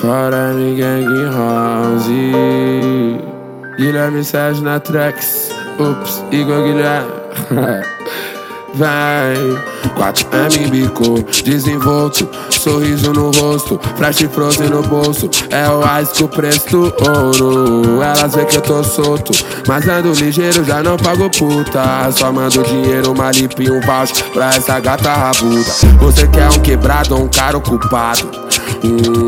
Fora ninguém House Guilherme Sérgio na tracks Ups, Igor Guilherme Vem, 4M bico, desenvolto, sorriso no rosto, flash frozen no bolso. É o ice que o ouro. Elas vê que eu tô solto, mas ando ligeiro, já não pago puta. Só mando dinheiro, uma lip e um voucher pra essa gata rabuda. Você quer um quebrado ou um cara ocupado? Hum,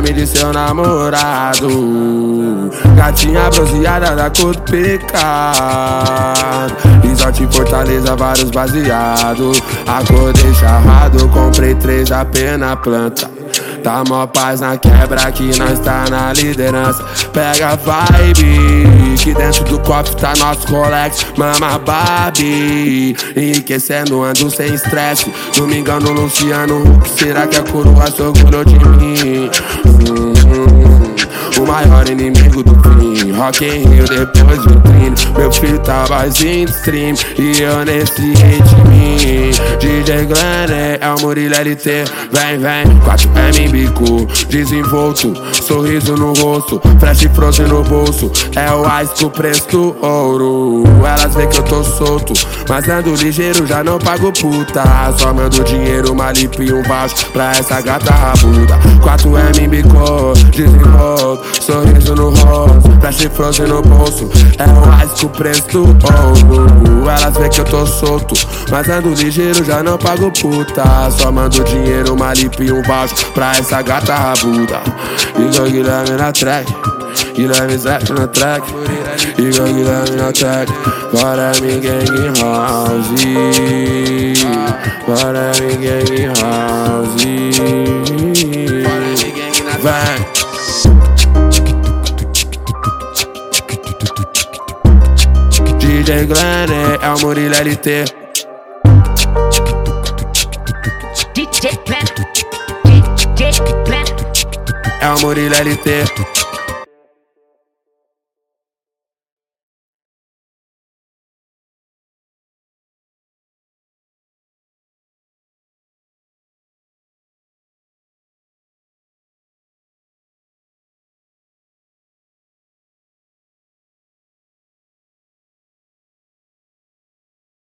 Guilherme de seu namorado. Gatinha bronzeada da cor do pecado. Isote Fortaleza, vários baseados. Acordei charrado, comprei três apenas planta. Tá mó paz na quebra que nós tá na liderança. Pega vibe, que dentro do copo tá nosso Rolex, mama Barbie. Enriquecendo, ando sem estresse. Domingão no Luciano, será que a coroa sobrou de mim? Hum, hum, o maior inimigo do fim. Rock in Rio depois do treino. Meu filho tava em stream e eu nesse ritmo. DJ Glenn é o Murilo LT. Vem, vem, 4M em bico, desenvolto. Sorriso no rosto, flash frozen no bolso. É o ice do preço do ouro. Elas vê que eu tô solto, mas ando ligeiro, já não pago puta. Só mando dinheiro, uma lip e um baixo pra essa gata rabuda. 4M em bico, desenvolto. Sorriso no rosto, flash frozen no bolso. É o ice do preço do ouro. Elas vê que eu tô solto, mas ando ligeiro, já não pago puta. Só mando dinheiro, uma lip e um baixo pra essa gata rabuda. Igor Guilherme na track. Guilherme Zé na track, Igor Guilherme na track, Bora me gang house, Bora me gang house, Vai. DJ Glenn é o Murilo LT. É o Murilo LT.